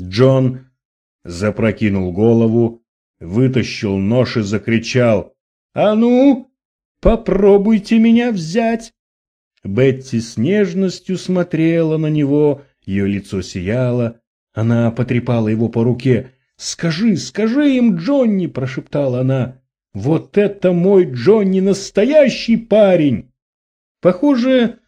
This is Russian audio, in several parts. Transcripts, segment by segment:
Джон запрокинул голову, вытащил нож и закричал «А ну, попробуйте меня взять!» Бетти с нежностью смотрела на него, ее лицо сияло. Она потрепала его по руке. «Скажи, скажи им, Джонни!» – прошептала она. «Вот это мой Джонни, настоящий парень!» Похоже,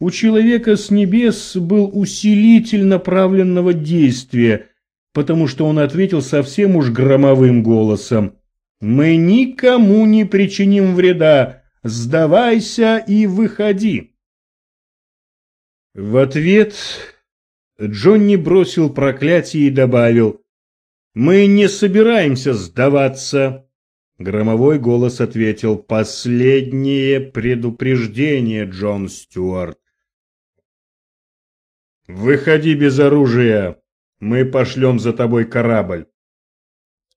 у человека с небес был усилитель направленного действия, потому что он ответил совсем уж громовым голосом. «Мы никому не причиним вреда. Сдавайся и выходи!» В ответ Джонни бросил проклятие и добавил «Мы не собираемся сдаваться!» Громовой голос ответил «Последнее предупреждение, Джон Стюарт!» «Выходи без оружия! Мы пошлем за тобой корабль!»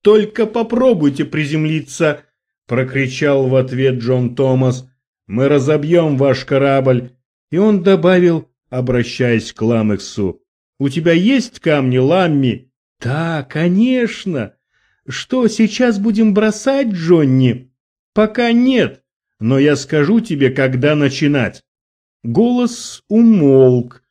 «Только попробуйте приземлиться!» — прокричал в ответ Джон Томас. «Мы разобьем ваш корабль!» И он добавил, обращаясь к Ламексу, «У тебя есть камни, Ламми?» «Да, конечно!» «Что, сейчас будем бросать, Джонни?» «Пока нет, но я скажу тебе, когда начинать». Голос умолк.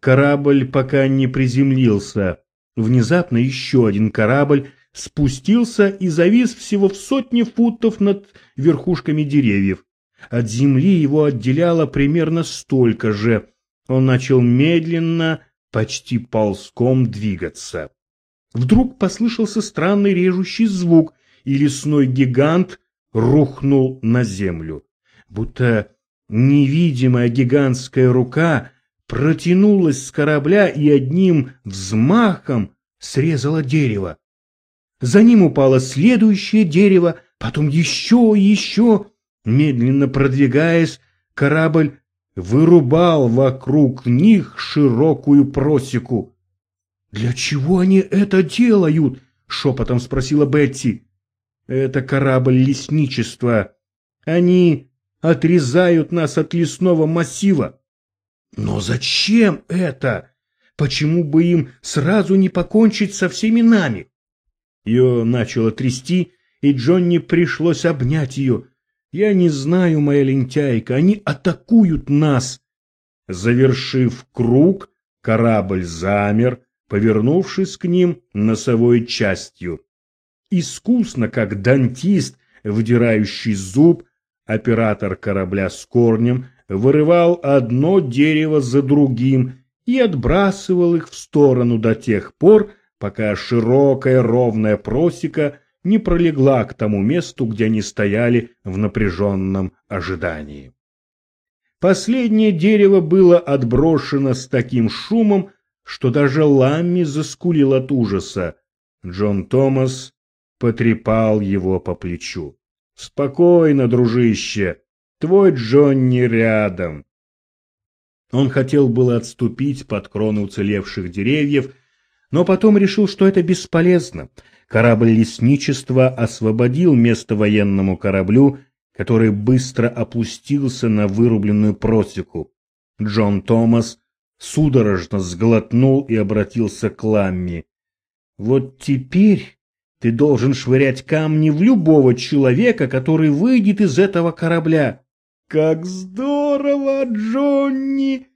Корабль пока не приземлился. Внезапно еще один корабль спустился и завис всего в сотне футов над верхушками деревьев. От земли его отделяло примерно столько же. Он начал медленно, почти ползком двигаться. Вдруг послышался странный режущий звук, и лесной гигант рухнул на землю. Будто невидимая гигантская рука протянулась с корабля и одним взмахом срезала дерево. За ним упало следующее дерево, потом еще и еще. Медленно продвигаясь, корабль вырубал вокруг них широкую просеку. «Для чего они это делают?» — шепотом спросила Бетти. «Это корабль лесничества. Они отрезают нас от лесного массива». «Но зачем это? Почему бы им сразу не покончить со всеми нами?» Ее начало трясти, и Джонни пришлось обнять ее. «Я не знаю, моя лентяйка, они атакуют нас!» Завершив круг, корабль замер, повернувшись к ним носовой частью. Искусно, как дантист, вдирающий зуб, оператор корабля с корнем вырывал одно дерево за другим и отбрасывал их в сторону до тех пор, пока широкая ровная просека не пролегла к тому месту, где они стояли в напряженном ожидании. Последнее дерево было отброшено с таким шумом, что даже Ламми заскулил от ужаса. Джон Томас потрепал его по плечу. «Спокойно, дружище, твой Джонни рядом». Он хотел было отступить под кроны уцелевших деревьев, но потом решил, что это бесполезно. Корабль лесничества освободил место военному кораблю, который быстро опустился на вырубленную просеку. Джон Томас судорожно сглотнул и обратился к Ламми. «Вот теперь ты должен швырять камни в любого человека, который выйдет из этого корабля». «Как здорово, Джонни!»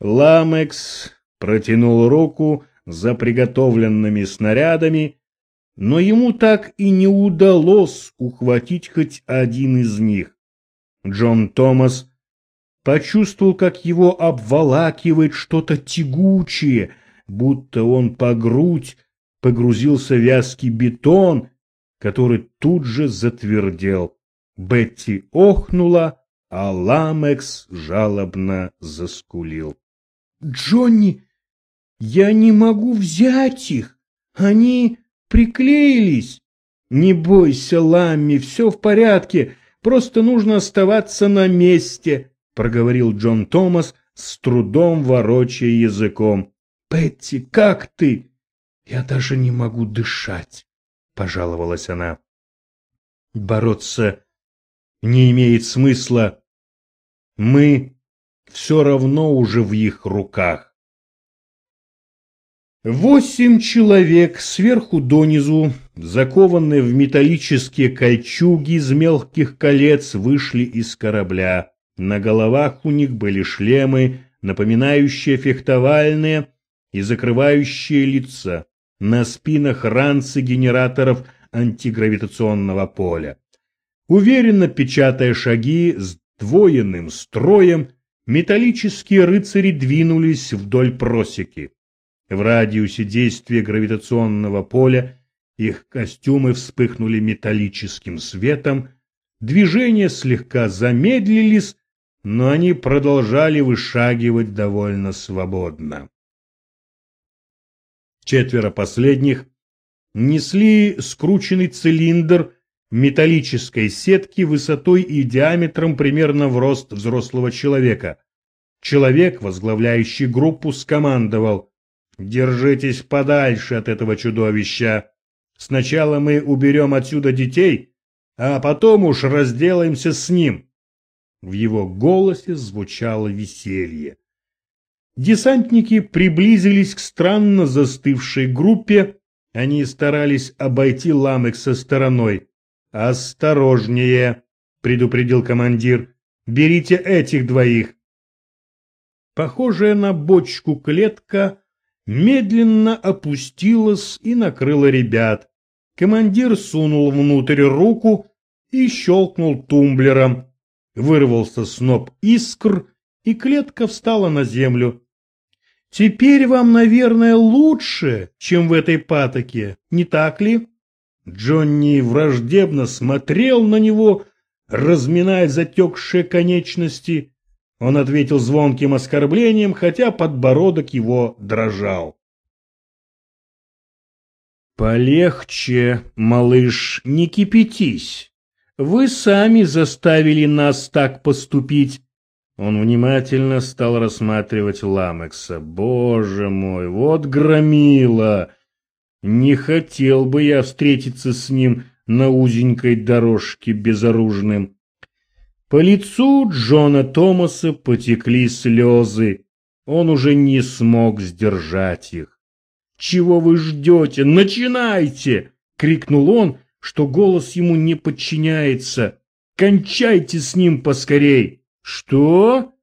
Ламекс протянул руку за приготовленными снарядами, но ему так и не удалось ухватить хоть один из них. Джон Томас почувствовал, как его обволакивает что-то тягучее, будто он по грудь погрузился в вязкий бетон, который тут же затвердел. Бетти охнула, а Ламекс жалобно заскулил. «Джонни, я не могу взять их! Они приклеились!» «Не бойся, Ламми, все в порядке, просто нужно оставаться на месте!» — проговорил Джон Томас, с трудом ворочая языком. «Петти, как ты?» «Я даже не могу дышать», — пожаловалась она. «Бороться не имеет смысла. Мы все равно уже в их руках». Восемь человек сверху донизу, закованные в металлические кольчуги из мелких колец, вышли из корабля. На головах у них были шлемы, напоминающие фехтовальные и закрывающие лица. На спинах ранцы генераторов антигравитационного поля. Уверенно печатая шаги с двоенным строем, металлические рыцари двинулись вдоль просеки. В радиусе действия гравитационного поля их костюмы вспыхнули металлическим светом, движения слегка замедлились, но они продолжали вышагивать довольно свободно. Четверо последних несли скрученный цилиндр металлической сетки высотой и диаметром примерно в рост взрослого человека. Человек, возглавляющий группу, скомандовал Держитесь подальше от этого чудовища. Сначала мы уберем отсюда детей, а потом уж разделаемся с ним. В его голосе звучало веселье. Десантники приблизились к странно застывшей группе. Они старались обойти ламек со стороной. «Осторожнее!» — предупредил командир. «Берите этих двоих!» Похожая на бочку клетка медленно опустилась и накрыла ребят. Командир сунул внутрь руку и щелкнул тумблером. Вырвался сноп искр, и клетка встала на землю. «Теперь вам, наверное, лучше, чем в этой патоке, не так ли?» Джонни враждебно смотрел на него, разминая затекшие конечности, он ответил звонким оскорблением, хотя подбородок его дрожал. «Полегче, малыш, не кипятись. Вы сами заставили нас так поступить». Он внимательно стал рассматривать Ламекса. «Боже мой, вот громила! Не хотел бы я встретиться с ним на узенькой дорожке безоружным. По лицу Джона Томаса потекли слезы. Он уже не смог сдержать их. «Чего вы ждете? Начинайте!» — крикнул он, что голос ему не подчиняется. «Кончайте с ним поскорей!» «Что?»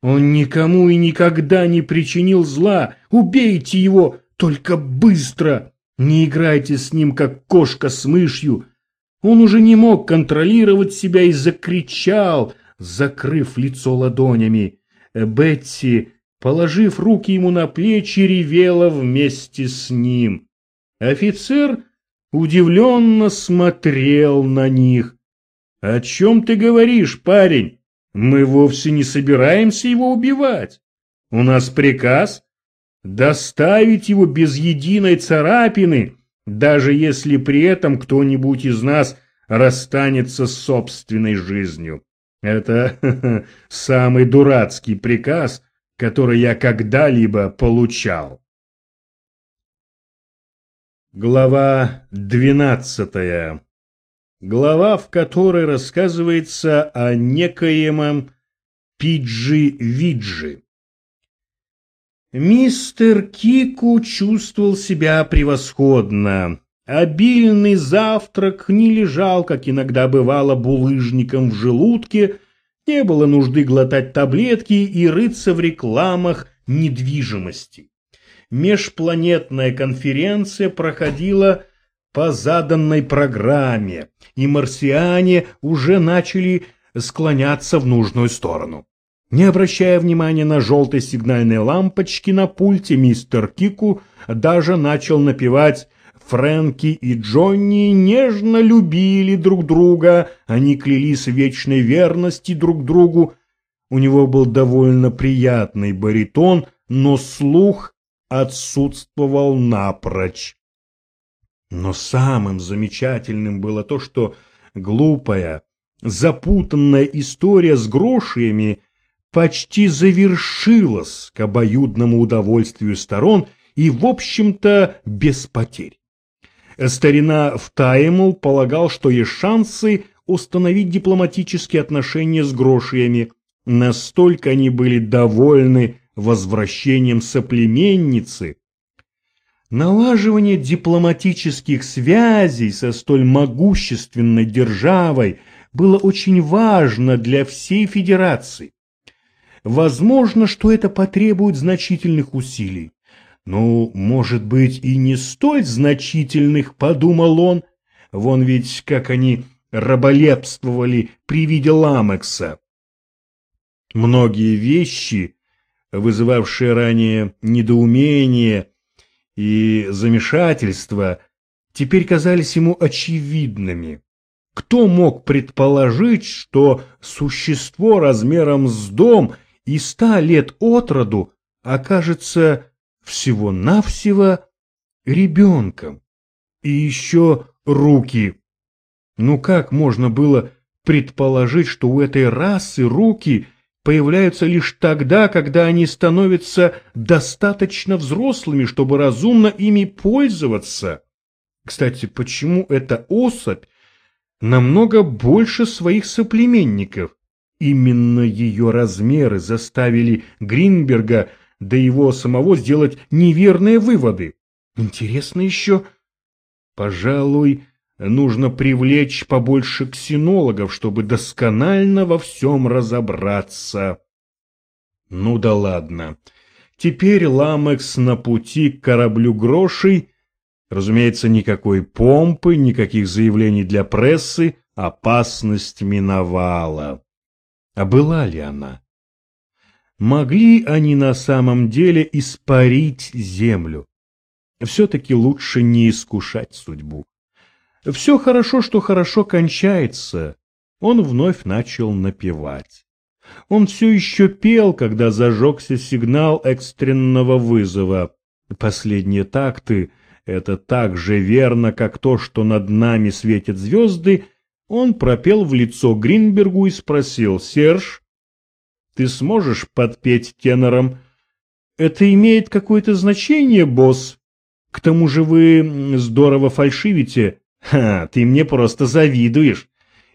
«Он никому и никогда не причинил зла. Убейте его, только быстро! Не играйте с ним, как кошка с мышью. Он уже не мог контролировать себя и закричал, закрыв лицо ладонями. Бетси, положив руки ему на плечи, ревела вместе с ним. Офицер удивленно смотрел на них. «О чем ты говоришь, парень? Мы вовсе не собираемся его убивать. У нас приказ доставить его без единой царапины» даже если при этом кто-нибудь из нас расстанется с собственной жизнью. Это самый дурацкий приказ, который я когда-либо получал. Глава двенадцатая. Глава, в которой рассказывается о некоемом Пиджи-Виджи. Мистер Кику чувствовал себя превосходно. Обильный завтрак не лежал, как иногда бывало, булыжником в желудке, не было нужды глотать таблетки и рыться в рекламах недвижимости. Межпланетная конференция проходила по заданной программе, и марсиане уже начали склоняться в нужную сторону. Не обращая внимания на желтые сигнальные лампочки на пульте, мистер Кику даже начал напевать Фрэнки и Джонни нежно любили друг друга, они клялись вечной верности друг другу. У него был довольно приятный баритон, но слух отсутствовал напрочь. Но самым замечательным было то, что глупая, запутанная история с грошиями почти завершилась к обоюдному удовольствию сторон и, в общем-то, без потерь. Старина Втаймл полагал, что есть шансы установить дипломатические отношения с грошиями. Настолько они были довольны возвращением соплеменницы, Налаживание дипломатических связей со столь могущественной державой было очень важно для всей Федерации. Возможно, что это потребует значительных усилий. Ну, может быть, и не столь значительных, подумал он. Вон ведь как они раболепствовали при виде Ламекса. Многие вещи, вызывавшие ранее недоумение, и замешательства теперь казались ему очевидными. Кто мог предположить, что существо размером с дом и ста лет от роду окажется всего-навсего ребенком? И еще руки. Ну как можно было предположить, что у этой расы руки появляются лишь тогда, когда они становятся достаточно взрослыми, чтобы разумно ими пользоваться. Кстати, почему эта особь намного больше своих соплеменников? Именно ее размеры заставили Гринберга до его самого сделать неверные выводы. Интересно еще, пожалуй, Нужно привлечь побольше ксенологов, чтобы досконально во всем разобраться. Ну да ладно. Теперь Ламекс на пути к кораблю грошей. Разумеется, никакой помпы, никаких заявлений для прессы. Опасность миновала. А была ли она? Могли они на самом деле испарить землю? Все-таки лучше не искушать судьбу. Все хорошо, что хорошо кончается. Он вновь начал напевать. Он все еще пел, когда зажегся сигнал экстренного вызова. Последние такты — это так же верно, как то, что над нами светят звезды. Он пропел в лицо Гринбергу и спросил, «Серж, ты сможешь подпеть тенором?» «Это имеет какое-то значение, босс? К тому же вы здорово фальшивите». Ха, ты мне просто завидуешь.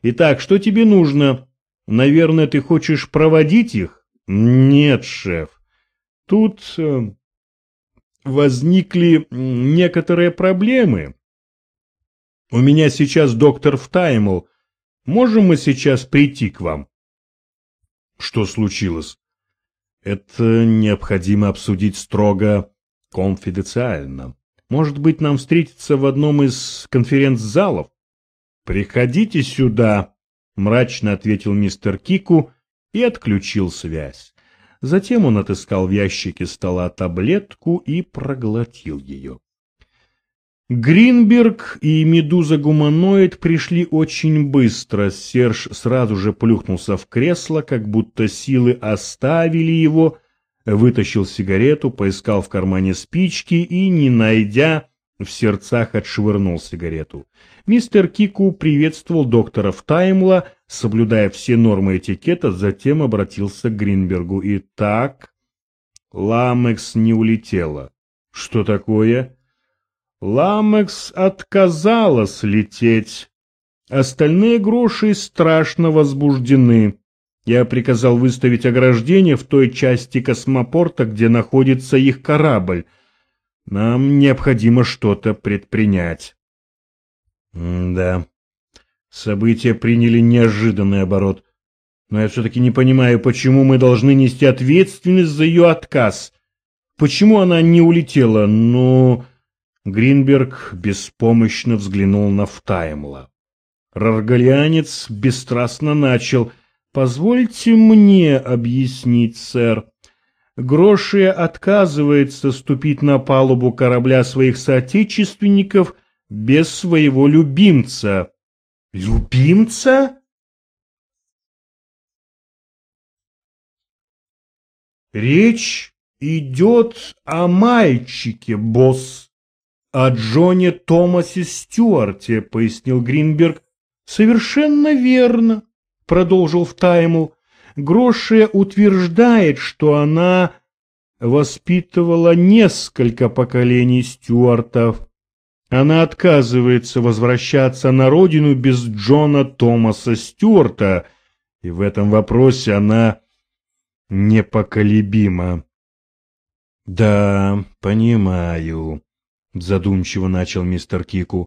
Итак, что тебе нужно? Наверное, ты хочешь проводить их? Нет, шеф. Тут э, возникли некоторые проблемы. У меня сейчас доктор Втаймл. Можем мы сейчас прийти к вам? Что случилось? Это необходимо обсудить строго конфиденциально. Может быть, нам встретиться в одном из конференц-залов? Приходите сюда, мрачно ответил мистер Кику и отключил связь. Затем он отыскал в ящике стола таблетку и проглотил ее. Гринберг и Медуза-гуманоид пришли очень быстро. Серж сразу же плюхнулся в кресло, как будто силы оставили его, вытащил сигарету, поискал в кармане спички и, не найдя, в сердцах отшвырнул сигарету. Мистер Кику приветствовал доктора Таймла, соблюдая все нормы этикета, затем обратился к Гринбергу. И так, Ламекс не улетела. Что такое? Ламекс отказалась лететь. Остальные гроши страшно возбуждены. Я приказал выставить ограждение в той части космопорта, где находится их корабль. Нам необходимо что-то предпринять. М да. События приняли неожиданный оборот. Но я все-таки не понимаю, почему мы должны нести ответственность за ее отказ. Почему она не улетела? Ну... Гринберг беспомощно взглянул на Втаймла. Раргалианец бесстрастно начал. Позвольте мне объяснить, сэр. Грошия отказывается ступить на палубу корабля своих соотечественников без своего любимца. Любимца? Речь идет о мальчике, босс. О Джоне Томасе Стюарте, пояснил Гринберг. Совершенно верно продолжил Втаймл, Грошия утверждает, что она воспитывала несколько поколений стюартов. Она отказывается возвращаться на родину без Джона Томаса Стюарта, и в этом вопросе она непоколебима. Да, понимаю. Задумчиво начал мистер Кику.